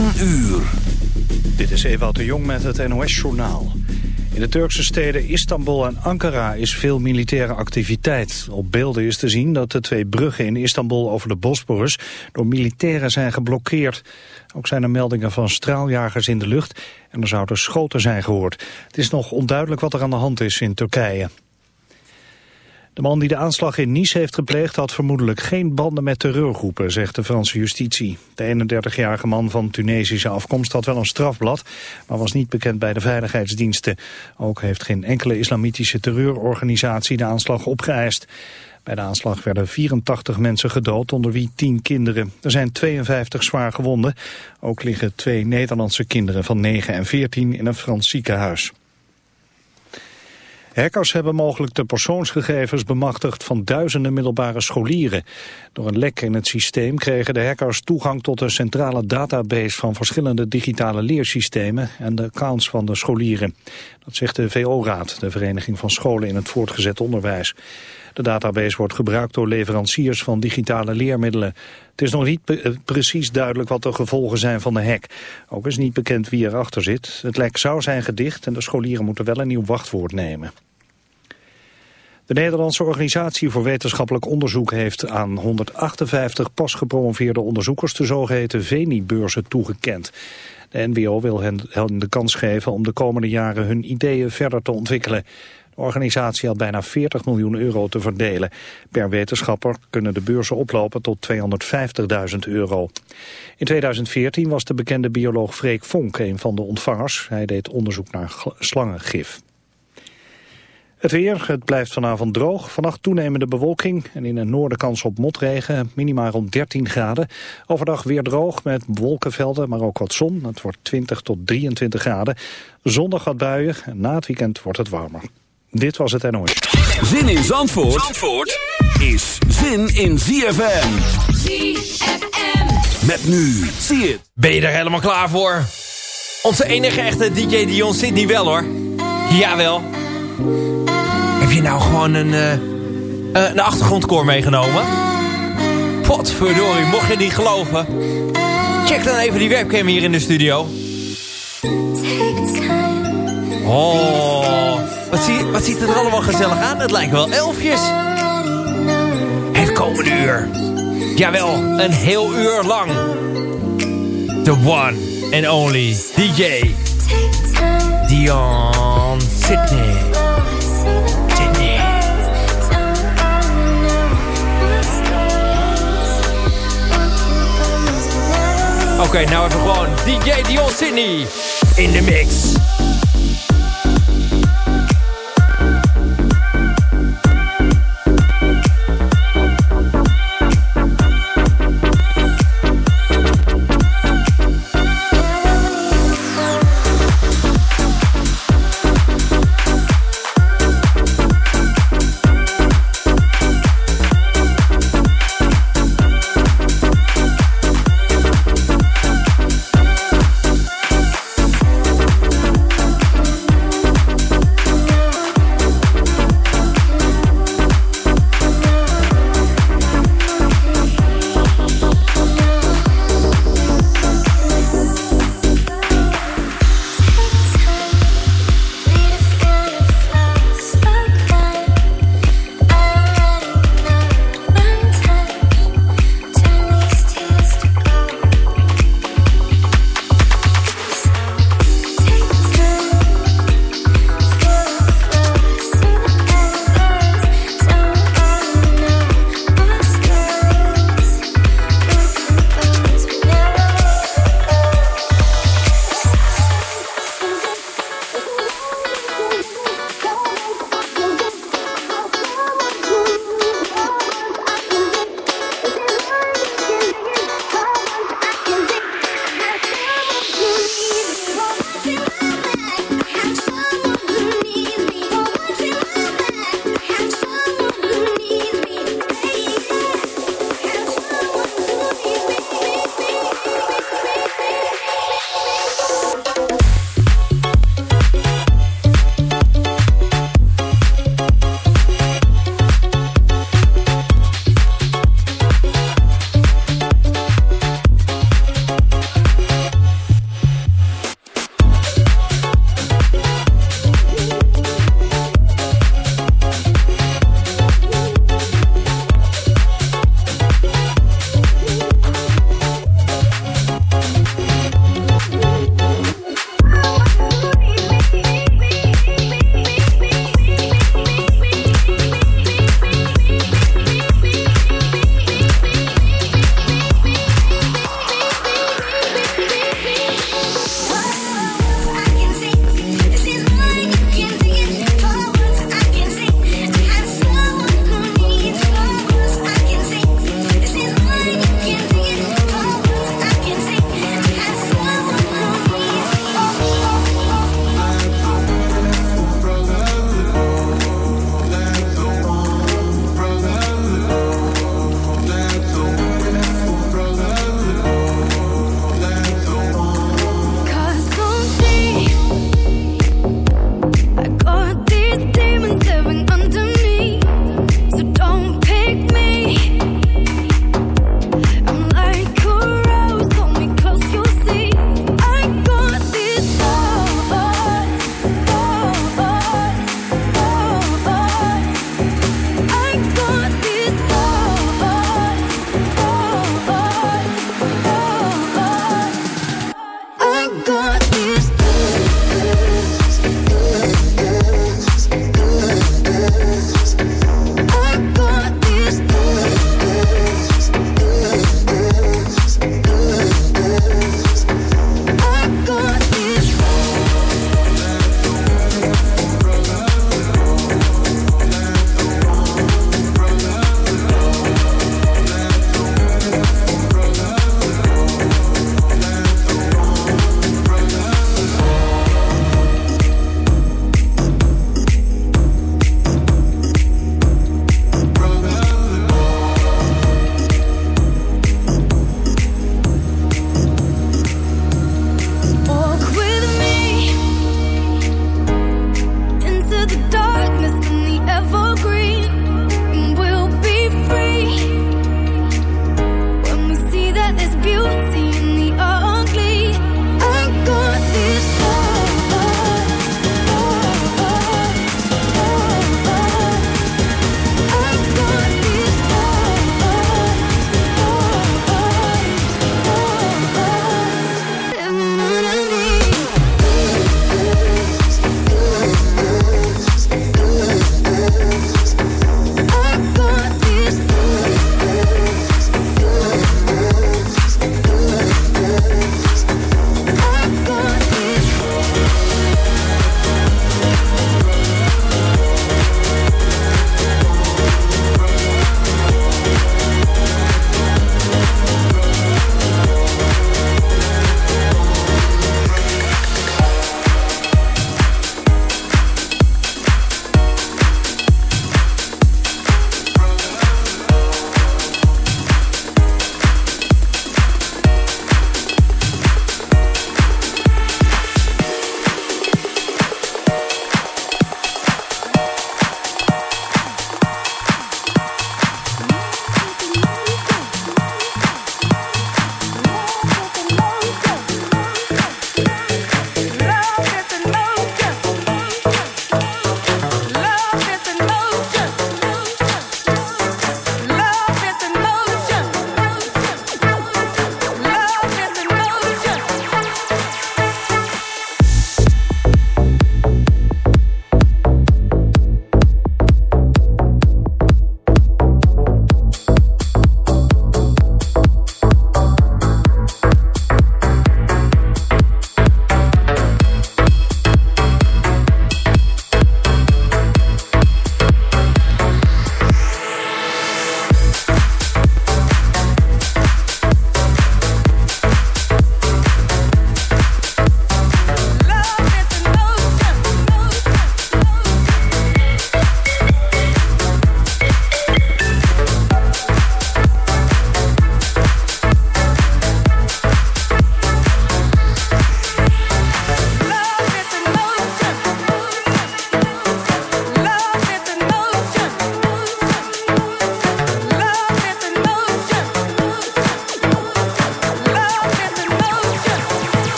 10 uur. Dit is Ewout de Jong met het NOS-journaal. In de Turkse steden Istanbul en Ankara is veel militaire activiteit. Op beelden is te zien dat de twee bruggen in Istanbul over de Bosporus door militairen zijn geblokkeerd. Ook zijn er meldingen van straaljagers in de lucht en er zouden schoten zijn gehoord. Het is nog onduidelijk wat er aan de hand is in Turkije. De man die de aanslag in Nice heeft gepleegd had vermoedelijk geen banden met terreurgroepen, zegt de Franse justitie. De 31-jarige man van Tunesische afkomst had wel een strafblad, maar was niet bekend bij de veiligheidsdiensten. Ook heeft geen enkele islamitische terreurorganisatie de aanslag opgeëist. Bij de aanslag werden 84 mensen gedood, onder wie 10 kinderen. Er zijn 52 zwaar gewonden. Ook liggen twee Nederlandse kinderen van 9 en 14 in een Frans ziekenhuis. Hackers hebben mogelijk de persoonsgegevens bemachtigd van duizenden middelbare scholieren. Door een lek in het systeem kregen de hackers toegang tot een centrale database van verschillende digitale leersystemen en de accounts van de scholieren. Dat zegt de VO-raad, de Vereniging van Scholen in het Voortgezet Onderwijs. De database wordt gebruikt door leveranciers van digitale leermiddelen. Het is nog niet precies duidelijk wat de gevolgen zijn van de hack. Ook is niet bekend wie erachter zit. Het lek zou zijn gedicht en de scholieren moeten wel een nieuw wachtwoord nemen. De Nederlandse Organisatie voor Wetenschappelijk Onderzoek heeft aan 158 pas gepromoveerde onderzoekers de zogeheten VENI-beurzen toegekend. De NWO wil hen de kans geven om de komende jaren hun ideeën verder te ontwikkelen. Organisatie had bijna 40 miljoen euro te verdelen. Per wetenschapper kunnen de beurzen oplopen tot 250.000 euro. In 2014 was de bekende bioloog Freek Vonk een van de ontvangers. Hij deed onderzoek naar slangengif. Het weer, het blijft vanavond droog. Vannacht toenemende bewolking en in het noorden kans op motregen. Minimaal rond 13 graden. Overdag weer droog met wolkenvelden, maar ook wat zon. Het wordt 20 tot 23 graden. Zondag wat buien en na het weekend wordt het warmer. Dit was het NOS. Zin in Zandvoort, Zandvoort is zin in ZFM. ZFM. Met nu, zie het. Ben je er helemaal klaar voor? Onze enige echte DJ Dion Sydney wel hoor. Jawel. Heb je nou gewoon een, uh, een achtergrondkoor meegenomen? Potverdorie, mocht je niet geloven. Check dan even die webcam hier in de studio. Oh, wat, zie, wat ziet er allemaal gezellig aan? Het lijkt wel elfjes. Het komende uur. Jawel, een heel uur lang. The one and only DJ. Dion Sydney. Oké, nou even gewoon DJ Dion Sydney in de mix.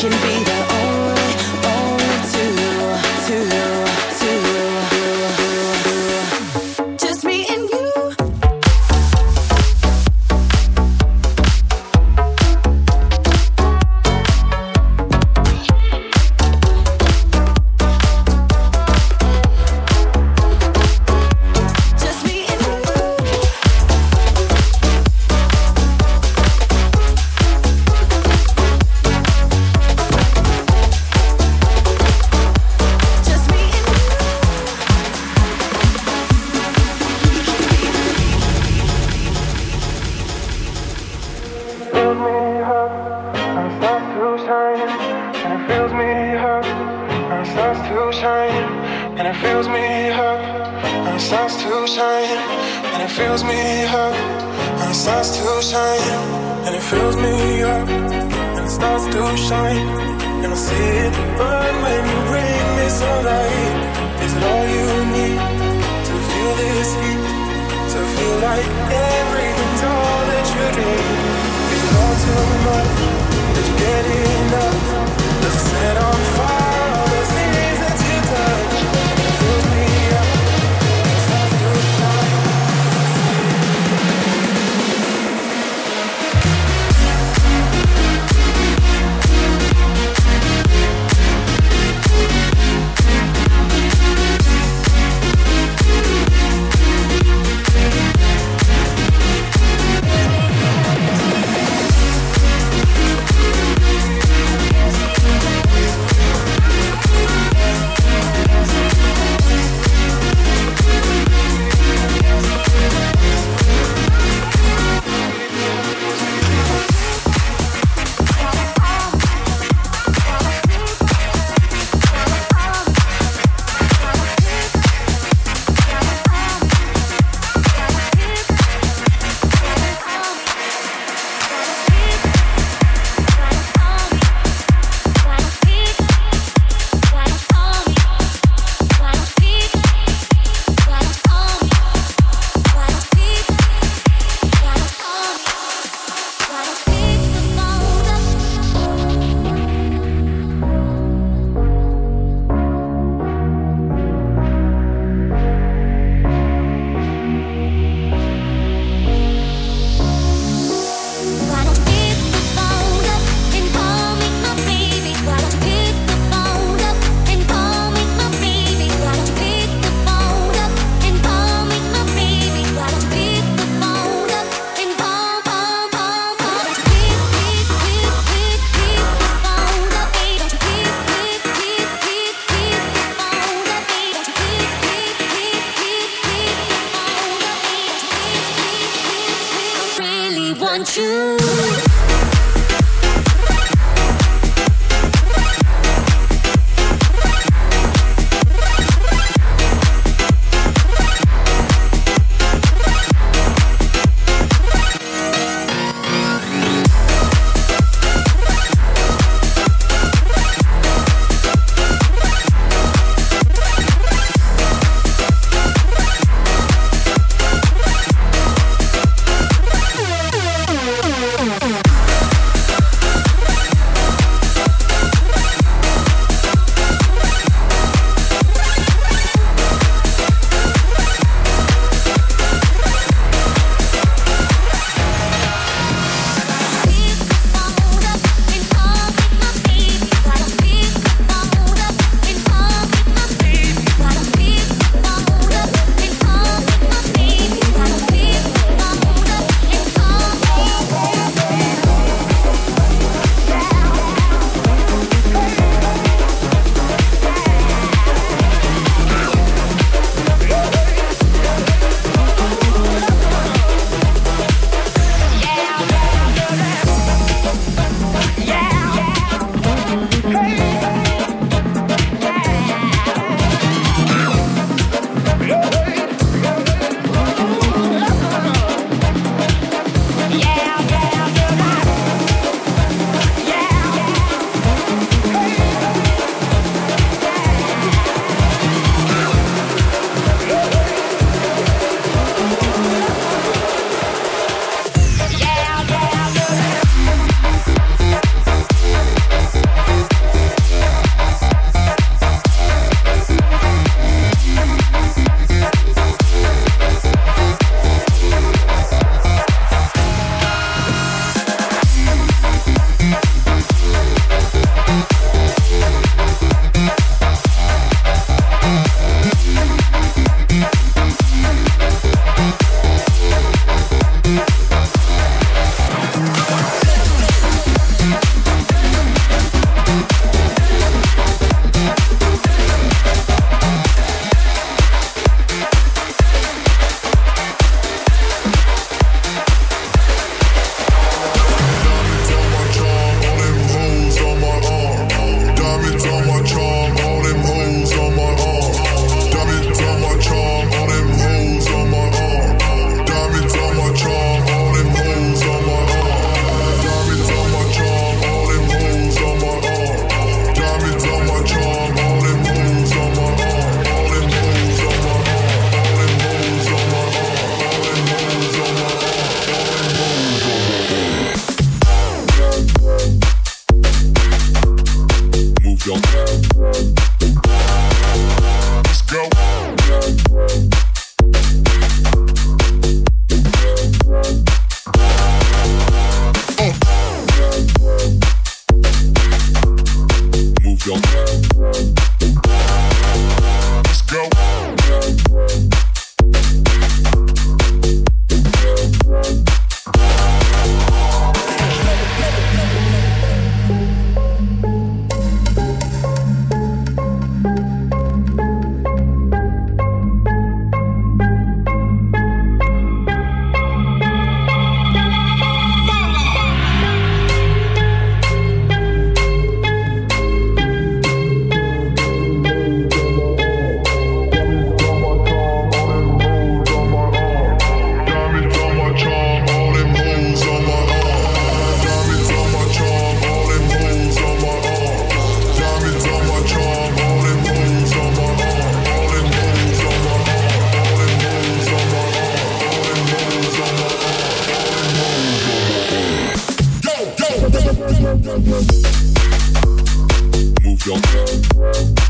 Can be the Move your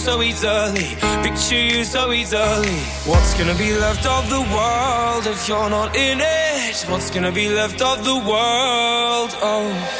so easily, picture you so easily. What's gonna be left of the world if you're not in it? What's gonna be left of the world? Oh.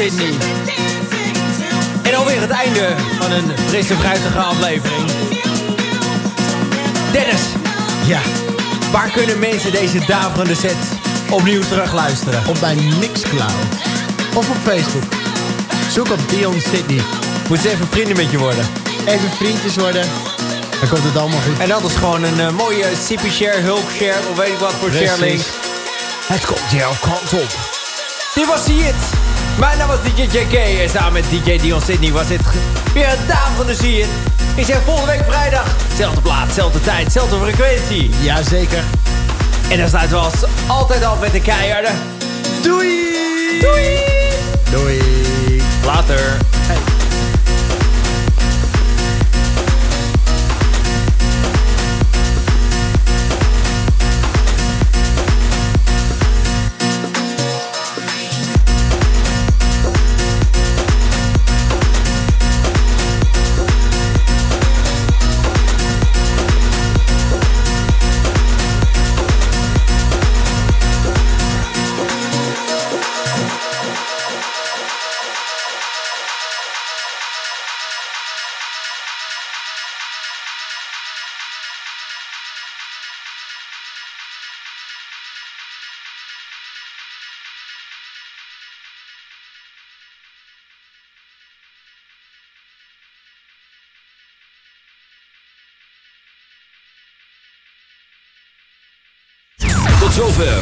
Sydney. En alweer het einde van een frisse fruitige aflevering. Dennis. Ja. Waar kunnen mensen deze daverende set opnieuw terugluisteren? Op mijn Mixcloud. Of op Facebook. Zoek op Dion Sydney. Moet ze even vrienden met je worden. Even vriendjes worden. Dan komt het allemaal goed. En dat is gewoon een eh, mooie CP share, hulp share, of weet ik wat voor Precies. share link. Het komt jouw kant op. Dit was See It. Mijn naam was DJ JK en samen met DJ Dion Sydney was dit weer een daverende See It. Ik zeg volgende week vrijdag. Zelfde plaats, zelfde tijd, zelfde frequentie. Jazeker. En dan sluiten we als altijd af met de keiharde. Doei! Doei. Doei. Later. Tot